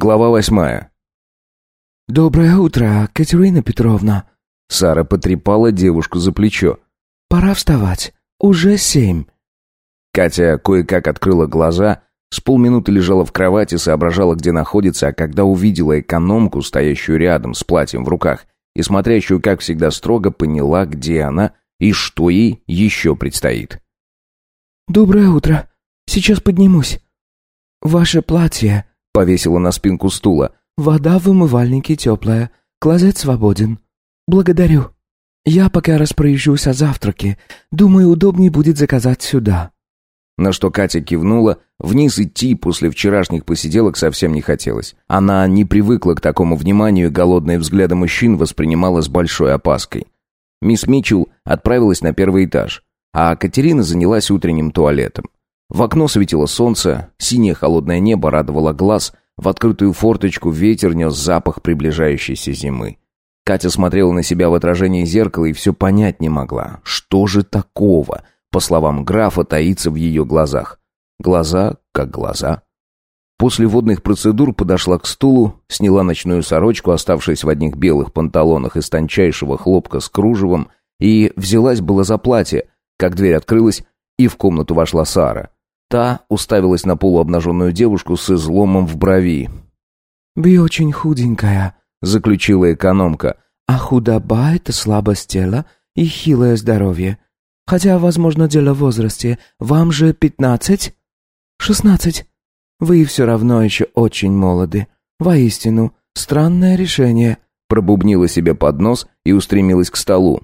Глава восьмая. «Доброе утро, Катерина Петровна!» Сара потрепала девушку за плечо. «Пора вставать. Уже семь». Катя кое-как открыла глаза, с полминуты лежала в кровати, соображала, где находится, а когда увидела экономку, стоящую рядом с платьем в руках, и смотрящую, как всегда, строго, поняла, где она и что ей еще предстоит. «Доброе утро. Сейчас поднимусь. Ваше платье...» — повесила на спинку стула. «Вода в умывальнике теплая. Клозет свободен. Благодарю. Я пока распоряжусь о завтраке. Думаю, удобнее будет заказать сюда». На что Катя кивнула, вниз идти после вчерашних посиделок совсем не хотелось. Она не привыкла к такому вниманию и голодные взгляды мужчин воспринимала с большой опаской. Мисс Митчелл отправилась на первый этаж, а Катерина занялась утренним туалетом. В окно светило солнце, синее холодное небо радовало глаз, в открытую форточку ветер нес запах приближающейся зимы. Катя смотрела на себя в отражении зеркала и все понять не могла. Что же такого – по словам графа, таится в ее глазах. Глаза как глаза. После водных процедур подошла к стулу, сняла ночную сорочку, оставшись в одних белых панталонах из тончайшего хлопка с кружевом, и взялась было за платье, как дверь открылась, и в комнату вошла Сара. Та уставилась на полуобнаженную девушку с изломом в брови. «Вы очень худенькая», — заключила экономка. «А худоба — это слабость тела и хилое здоровье. Хотя, возможно, дело в возрасте. Вам же пятнадцать?» «Шестнадцать. Вы все равно еще очень молоды. Воистину, странное решение», — пробубнила себе под нос и устремилась к столу.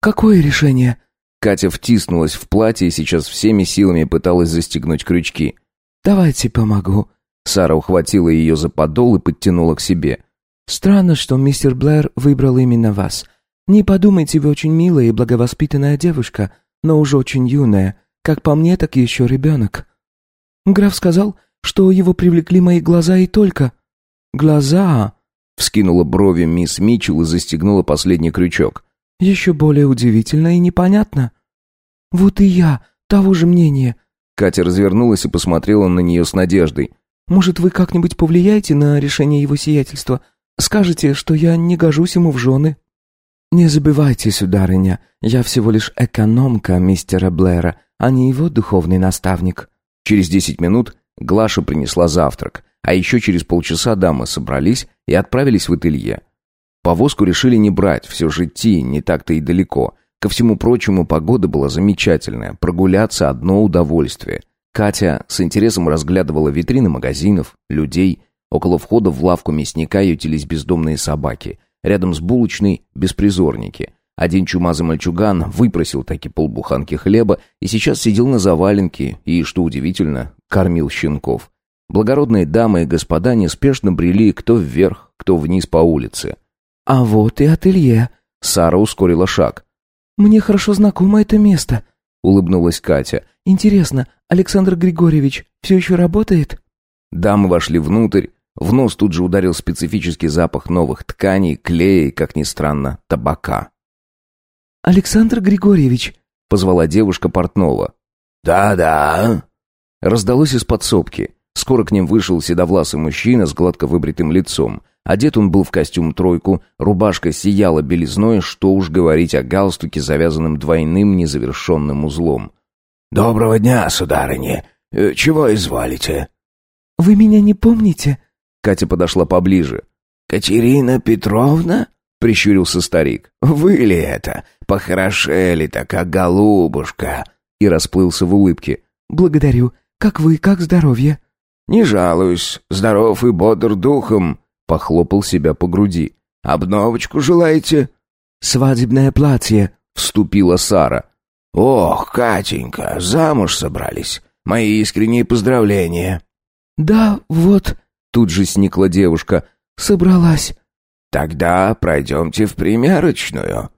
«Какое решение?» Катя втиснулась в платье и сейчас всеми силами пыталась застегнуть крючки. «Давайте помогу». Сара ухватила ее за подол и подтянула к себе. «Странно, что мистер Блэр выбрал именно вас. Не подумайте, вы очень милая и благовоспитанная девушка, но уже очень юная. Как по мне, так еще ребенок. Граф сказал, что его привлекли мои глаза и только. Глаза? Вскинула брови мисс Митчелл и застегнула последний крючок. Еще более удивительно и непонятно. Вот и я того же мнения. Катя развернулась и посмотрела на нее с надеждой. Может, вы как-нибудь повлияете на решение его сиятельства? Скажете, что я не гожусь ему в жены?» «Не забывайте, сударыня, я всего лишь экономка мистера Блэра, а не его духовный наставник». Через десять минут Глаша принесла завтрак, а еще через полчаса дамы собрались и отправились в ателье. Повозку решили не брать, все же идти не так-то и далеко. Ко всему прочему, погода была замечательная, прогуляться одно удовольствие. Катя с интересом разглядывала витрины магазинов, людей. Около входа в лавку мясника ютились бездомные собаки – Рядом с булочной – беспризорники. Один чумазый мальчуган выпросил таки полбуханки хлеба и сейчас сидел на заваленке и, что удивительно, кормил щенков. Благородные дамы и господа неспешно брели кто вверх, кто вниз по улице. «А вот и ателье», — Сара ускорила шаг. «Мне хорошо знакомо это место», — улыбнулась Катя. «Интересно, Александр Григорьевич все еще работает?» Дамы вошли внутрь, в нос тут же ударил специфический запах новых тканей, клея и, как ни странно, табака. «Александр Григорьевич», — позвала девушка портного. «Да-да». Раздалось из подсобки. Скоро к ним вышел седовласый мужчина с гладко выбритым лицом. Одет он был в костюм-тройку, рубашка сияла белизной, что уж говорить о галстуке, завязанном двойным незавершенным узлом. «Доброго дня, сударыня. Э, чего изволите?» «Вы меня не помните?» Катя подошла поближе. «Катерина Петровна?» — прищурился старик. «Вы ли это? Похорошели-то, как голубушка!» И расплылся в улыбке. «Благодарю. Как вы, как здоровье?» «Не жалуюсь. Здоров и бодр духом», — похлопал себя по груди. «Обновочку желаете?» «Свадебное платье», — вступила Сара. «Ох, Катенька, замуж собрались. Мои искренние поздравления». «Да, вот», Тут же сникла девушка. «Собралась». «Тогда пройдемте в примерочную».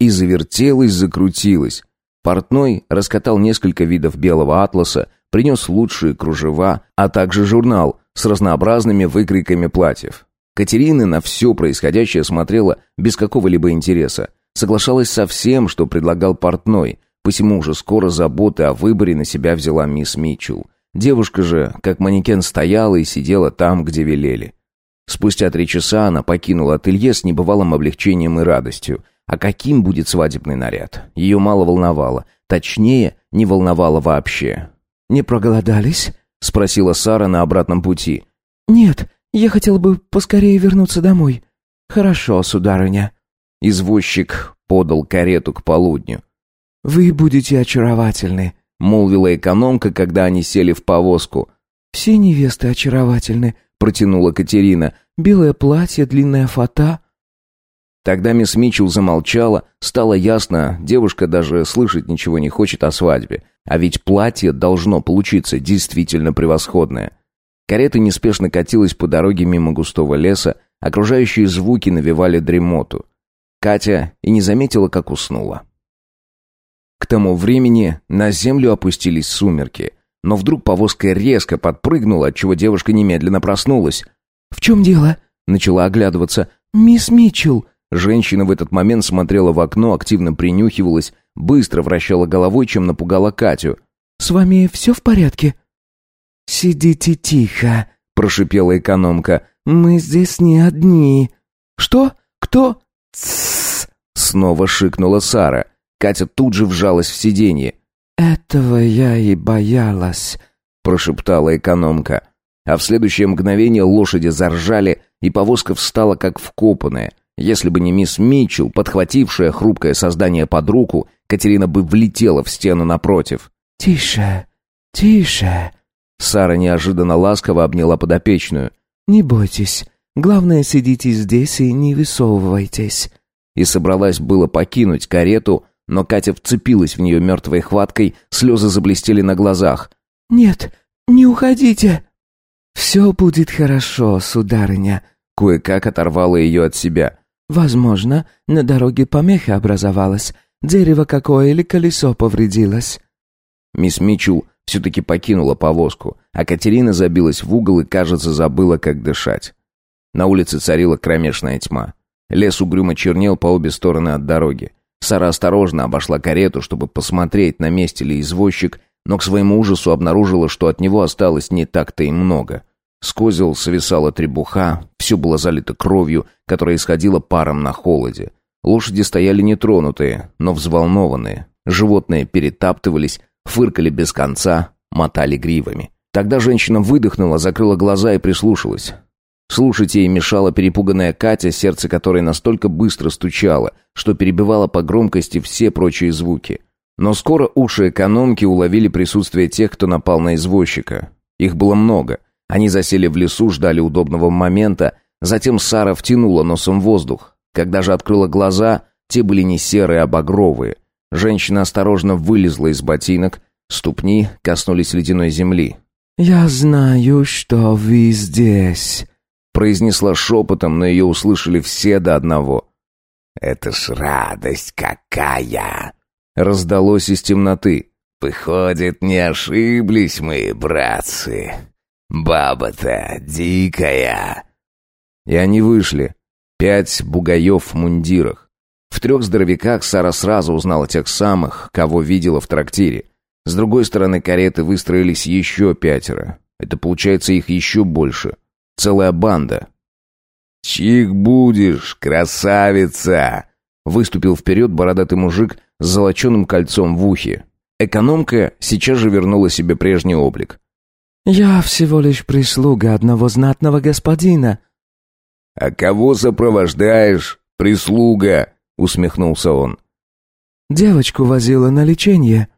И завертелась, закрутилась. Портной раскатал несколько видов белого атласа, принес лучшие кружева, а также журнал с разнообразными выкройками платьев. Катерина на все происходящее смотрела без какого-либо интереса. Соглашалась со всем, что предлагал портной, посему уже скоро заботы о выборе на себя взяла мисс Митчелл. Девушка же, как манекен, стояла и сидела там, где велели. Спустя три часа она покинула ателье с небывалым облегчением и радостью. А каким будет свадебный наряд? Ее мало волновало. Точнее, не волновало вообще. «Не проголодались?» — спросила Сара на обратном пути. «Нет, я хотел бы поскорее вернуться домой». «Хорошо, сударыня». Извозчик подал карету к полудню. «Вы будете очаровательны», — молвила экономка, когда они сели в повозку. «Все невесты очаровательны», — протянула Катерина. «Белое платье, длинная фата». Тогда мисс Митчелл замолчала, стало ясно, девушка даже слышать ничего не хочет о свадьбе. А ведь платье должно получиться действительно превосходное. Карета неспешно катилась по дороге мимо густого леса, окружающие звуки навевали дремоту. Катя и не заметила, как уснула. К тому времени на землю опустились сумерки, но вдруг повозка резко подпрыгнула, отчего девушка немедленно проснулась. «В чем дело?» — начала оглядываться. «Мисс Митчелл!» Женщина в этот момент смотрела в окно, активно принюхивалась, быстро вращала головой, чем напугала Катю. «С вами все в порядке?» «Сидите тихо», — прошипела экономка. «Мы здесь не одни». «Что? Кто?» «Тссс!» — снова шикнула Сара. Катя тут же вжалась в сиденье. «Этого я и боялась», — прошептала экономка. А в следующее мгновение лошади заржали, и повозка встала как вкопанная. Если бы не мисс Митчелл, подхватившая хрупкое создание под руку, Катерина бы влетела в стену напротив. «Тише, тише!» Сара неожиданно ласково обняла подопечную. «Не бойтесь. Главное, сидите здесь и не высовывайтесь». И собралась было покинуть карету, но Катя вцепилась в нее мертвой хваткой, слезы заблестели на глазах. «Нет, не уходите!» «Все будет хорошо, сударыня», — кое-как оторвала ее от себя. Возможно, на дороге помеха образовалась, дерево какое или колесо повредилось. Мисс Мичул все-таки покинула повозку, а Катерина забилась в угол и, кажется, забыла, как дышать. На улице царила кромешная тьма. Лес угрюмо чернел по обе стороны от дороги. Сара осторожно обошла карету, чтобы посмотреть, на месте ли извозчик, но к своему ужасу обнаружила, что от него осталось не так-то и много. С козел свисала требуха, все было залито кровью, которая исходила паром на холоде. Лошади стояли нетронутые, но взволнованные. Животные перетаптывались, фыркали без конца, мотали гривами. Тогда женщина выдохнула, закрыла глаза и прислушалась. Слушать ей мешала перепуганная Катя, сердце которой настолько быстро стучало, что перебивало по громкости все прочие звуки. Но скоро уши экономки уловили присутствие тех, кто напал на извозчика. Их было много. Они засели в лесу, ждали удобного момента. Затем Сара втянула носом воздух. Когда же открыла глаза, те были не серые, а багровые. Женщина осторожно вылезла из ботинок, ступни коснулись ледяной земли. «Я знаю, что вы здесь», — произнесла шепотом, но ее услышали все до одного. «Это ж радость какая!» — раздалось из темноты. «Выходит, не ошиблись мы, братцы. Баба-то дикая!» И они вышли. Пять бугаев в мундирах. В трех здоровяках Сара сразу узнала тех самых, кого видела в трактире. С другой стороны кареты выстроились еще пятеро. Это получается их еще больше. Целая банда. «Чих будешь, красавица!» Выступил вперед бородатый мужик с золоченым кольцом в ухе. Экономка сейчас же вернула себе прежний облик. «Я всего лишь прислуга одного знатного господина». «А кого сопровождаешь, прислуга?» — усмехнулся он. «Девочку возила на лечение».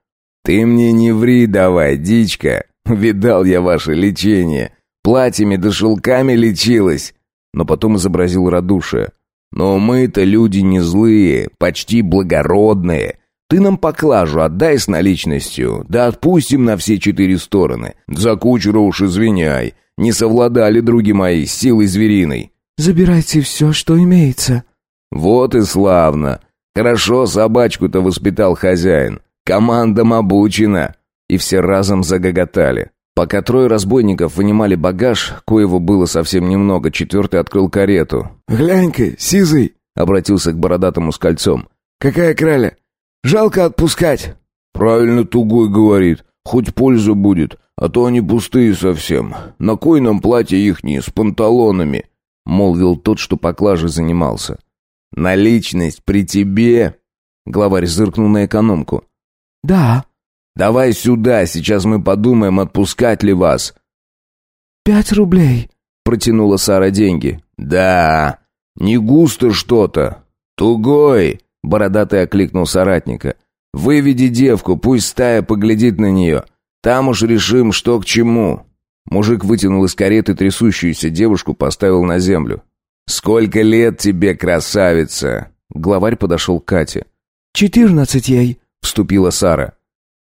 «Ты мне не ври давай, дичка. Видал я ваше лечение. Платьями да шелками лечилась». Но потом изобразил радушие. «Но мы-то люди не злые, почти благородные. Ты нам поклажу отдай с наличностью, да отпустим на все четыре стороны. За кучера уж извиняй, не совладали, други мои, с силой звериной». «Забирайте все, что имеется». «Вот и славно. Хорошо собачку-то воспитал хозяин. Командам обучена». И все разом загоготали. Пока трое разбойников вынимали багаж, коего было совсем немного, четвертый открыл карету. «Глянь-ка, сизый!» — обратился к бородатому с кольцом. «Какая краля! Жалко отпускать. Правильно Тугой говорит. Хоть польза будет, а то они пустые совсем. На кой нам платье ихние с панталонами? — молвил тот, что поклажей занимался. «Наличность при тебе?» Главарь зыркнул на экономку. «Да». «Давай сюда, сейчас мы подумаем, отпускать ли вас». «Пять рублей», — протянула Сара деньги. «Да, не густо что-то. Тугой», — бородатый окликнул соратника. «Выведи девку, пусть стая поглядит на нее. Там уж решим, что к чему». Мужик вытянул из кареты трясущуюся девушку, поставил на землю. «Сколько лет тебе, красавица?» Главарь подошел к Кате. «Четырнадцать ей», — вступила Сара.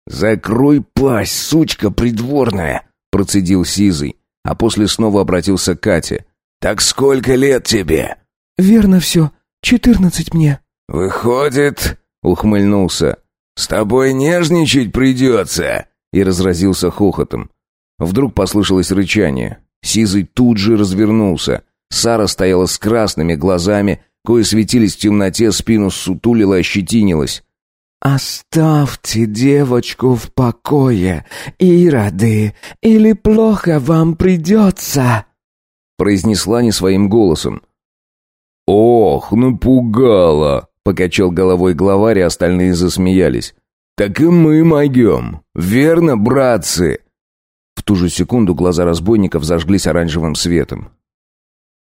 «Закрой пасть, сучка придворная!» — процедил Сизый, а после снова обратился к Кате. «Так сколько лет тебе?» «Верно все. Четырнадцать мне». «Выходит...» — ухмыльнулся. «С тобой нежничать придется!» И разразился хохотом. Вдруг послышалось рычание. Сизый тут же развернулся. Сара стояла с красными глазами, кое светились в темноте, спину сутулила, ощетинилась. «Оставьте девочку в покое, ироды, или плохо вам придется!» произнесла не своим голосом. «Ох, напугала!» — покачал головой главарь, и остальные засмеялись. «Так и мы могем, верно, братцы?» В ту же секунду глаза разбойников зажглись оранжевым светом.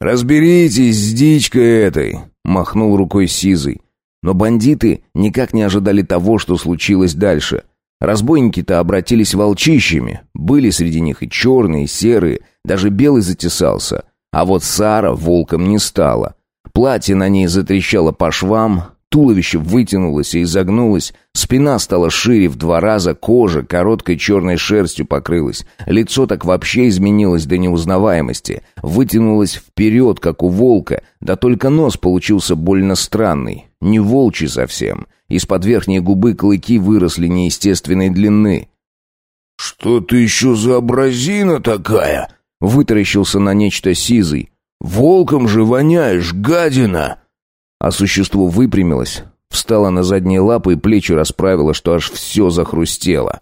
«Разберитесь с дичкой этой!» — махнул рукой Сизый. Но бандиты никак не ожидали того, что случилось дальше. Разбойники-то обратились волчищами. Были среди них и черные, и серые, даже белый затесался. А вот Сара волком не стала. Платье на ней затрещало по швам, Туловище вытянулось и изогнулось, спина стала шире в два раза, кожа короткой черной шерстью покрылась, лицо так вообще изменилось до неузнаваемости, вытянулось вперед, как у волка, да только нос получился больно странный, не волчий совсем, из-под верхней губы клыки выросли неестественной длины. «Что ты еще за образина такая?» вытаращился на нечто сизый. «Волком же воняешь, гадина!» А существо выпрямилось, встало на задние лапы и плечи расправило, что аж все захрустело.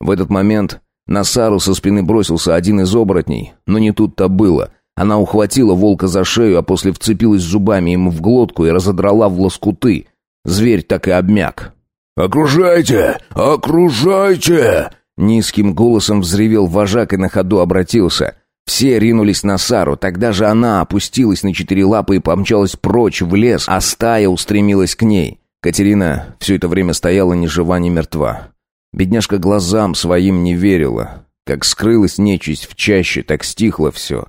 В этот момент на Сару со спины бросился один из оборотней, но не тут-то было. Она ухватила волка за шею, а после вцепилась зубами ему в глотку и разодрала в лоскуты. Зверь так и обмяк. «Окружайте! Окружайте!» Низким голосом взревел вожак и на ходу обратился. Все ринулись на Сару, тогда же она опустилась на четыре лапы и помчалась прочь в лес, а стая устремилась к ней. Катерина все это время стояла ни жива, ни мертва. Бедняжка глазам своим не верила. Как скрылась нечисть в чаще, так стихло все.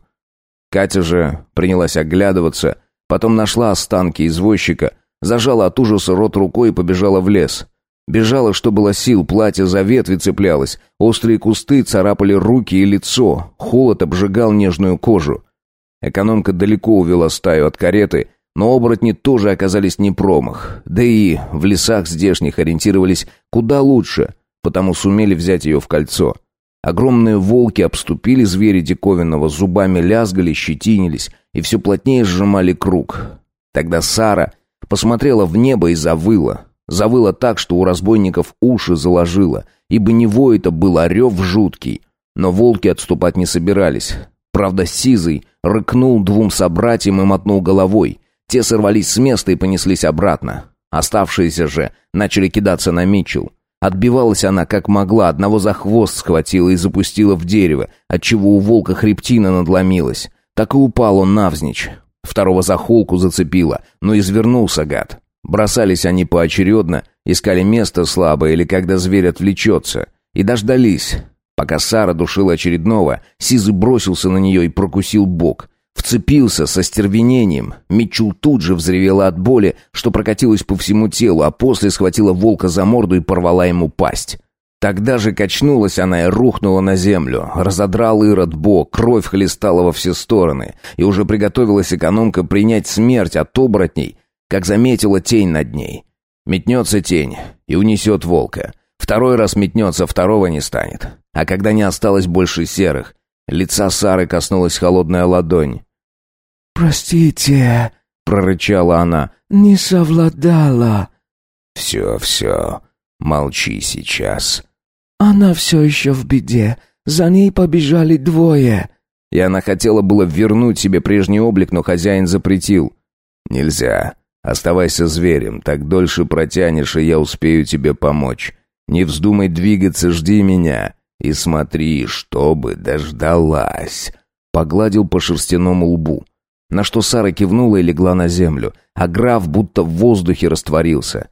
Катя же принялась оглядываться, потом нашла останки извозчика, зажала от ужаса рот рукой и побежала в лес. Бежала, что было сил, платье за ветви цеплялось, острые кусты царапали руки и лицо, холод обжигал нежную кожу. Экономка далеко увела стаю от кареты, но оборотни тоже оказались не промах, да и в лесах здешних ориентировались куда лучше, потому сумели взять ее в кольцо. Огромные волки обступили зверя диковинного, зубами лязгали, щетинились и все плотнее сжимали круг. Тогда Сара посмотрела в небо и завыла. Завыло так, что у разбойников уши заложило, ибо не вой это был, а рев жуткий. Но волки отступать не собирались. Правда, Сизый рыкнул двум собратьям и мотнул головой. Те сорвались с места и понеслись обратно. Оставшиеся же начали кидаться на Митчелл. Отбивалась она как могла, одного за хвост схватила и запустила в дерево, отчего у волка хребтина надломилась. Так и упал он навзничь. Второго за холку зацепило, но извернулся гад. Бросались они поочередно, искали место слабое или когда зверь отвлечется. И дождались. Пока Сара душила очередного, Сизы бросился на нее и прокусил бок. Вцепился со стервенением. Митчул тут же взревела от боли, что прокатилась по всему телу, а после схватила волка за морду и порвала ему пасть. Тогда же качнулась она и рухнула на землю. Разодрал Ирод бок, кровь хлестала во все стороны. И уже приготовилась экономка принять смерть от оборотней, как заметила тень над ней. Метнется тень и унесет волка. Второй раз метнется, второго не станет. А когда не осталось больше серых, лица Сары коснулась холодная ладонь. «Простите», — прорычала она, — «не совладала». «Все, все, молчи сейчас». «Она все еще в беде. За ней побежали двое». и она хотела было вернуть себе прежний облик, но хозяин запретил. «Нельзя. Оставайся зверем, так дольше протянешь, и я успею тебе помочь. Не вздумай двигаться, жди меня. И смотри, чтобы дождалась». Погладил по шерстяному лбу. На что Сара кивнула и легла на землю, а граф будто в воздухе растворился.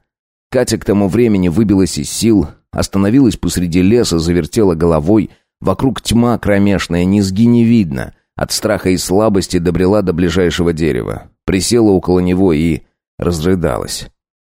Катя к тому времени выбилась из сил, остановилась посреди леса, завертела головой. Вокруг тьма кромешная, низги не видно. От страха и слабости добрела до ближайшего дерева. Присела около него и разрыдалась.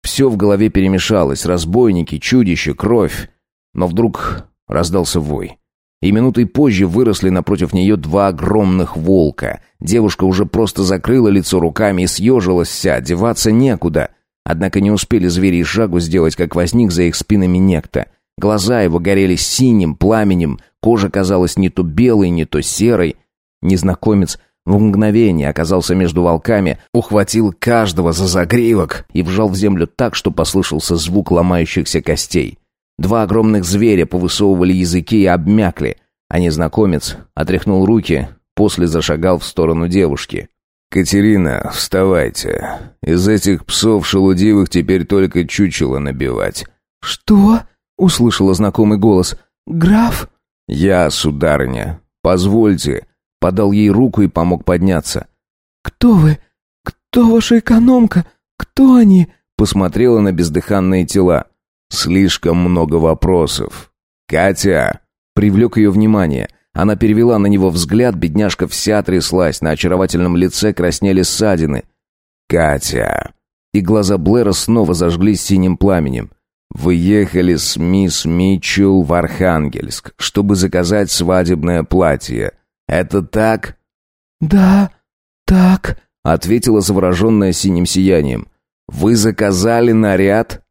Все в голове перемешалось, разбойники, чудище, кровь. Но вдруг раздался вой. И минутой позже выросли напротив нее два огромных волка. Девушка уже просто закрыла лицо руками и съежилась вся, деваться некуда. Однако не успели звери и шагу сделать, как возник за их спинами некто. Глаза его горели синим пламенем, кожа казалась не то белой, не то серой. Незнакомец в мгновение оказался между волками, ухватил каждого за загривок и вжал в землю так, что послышался звук ломающихся костей. Два огромных зверя повысовывали языки и обмякли, а незнакомец отряхнул руки, после зашагал в сторону девушки. «Катерина, вставайте. Из этих псов шелудивых теперь только чучело набивать». «Что?» — услышала знакомый голос. «Граф?» «Я, сударыня. Позвольте, подал ей руку и помог подняться. «Кто вы? Кто ваша экономка? Кто они?» Посмотрела на бездыханные тела. «Слишком много вопросов. Катя!» Привлек ее внимание. Она перевела на него взгляд, бедняжка вся тряслась, на очаровательном лице краснели ссадины. «Катя!» И глаза Блэра снова зажглись синим пламенем. «Вы ехали с мисс Митчелл в Архангельск, чтобы заказать свадебное платье. «Это так?» «Да, так», — ответила завороженная синим сиянием. «Вы заказали наряд?»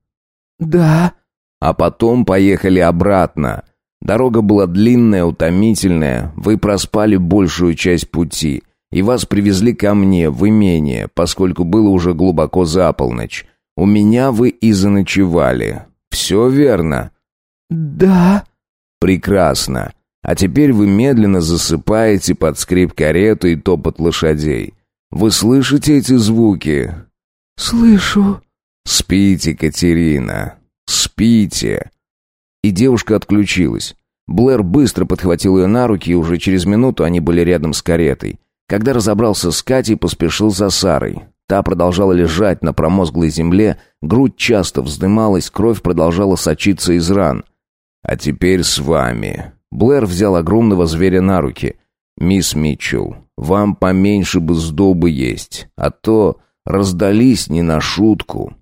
«Да». А потом поехали обратно. Дорога была длинная, утомительная, вы проспали большую часть пути, и вас привезли ко мне в имение, поскольку было уже глубоко за полночь. У меня вы и заночевали. Все верно?» «Да». «Прекрасно. А теперь вы медленно засыпаете под скрип кареты и топот лошадей. Вы слышите эти звуки? Слышу. Спите, Катерина. Спите. И девушка отключилась. Блэр быстро подхватил ее на руки, и уже через минуту они были рядом с каретой. Когда разобрался с Катей, поспешил за Сарой. Та продолжала лежать на промозглой земле, грудь часто вздымалась, кровь продолжала сочиться из ран. «А теперь с вами. Блэр взял огромного зверя на руки. «Мисс Митчелл, вам поменьше бы сдобы есть, а то раздались не на шутку».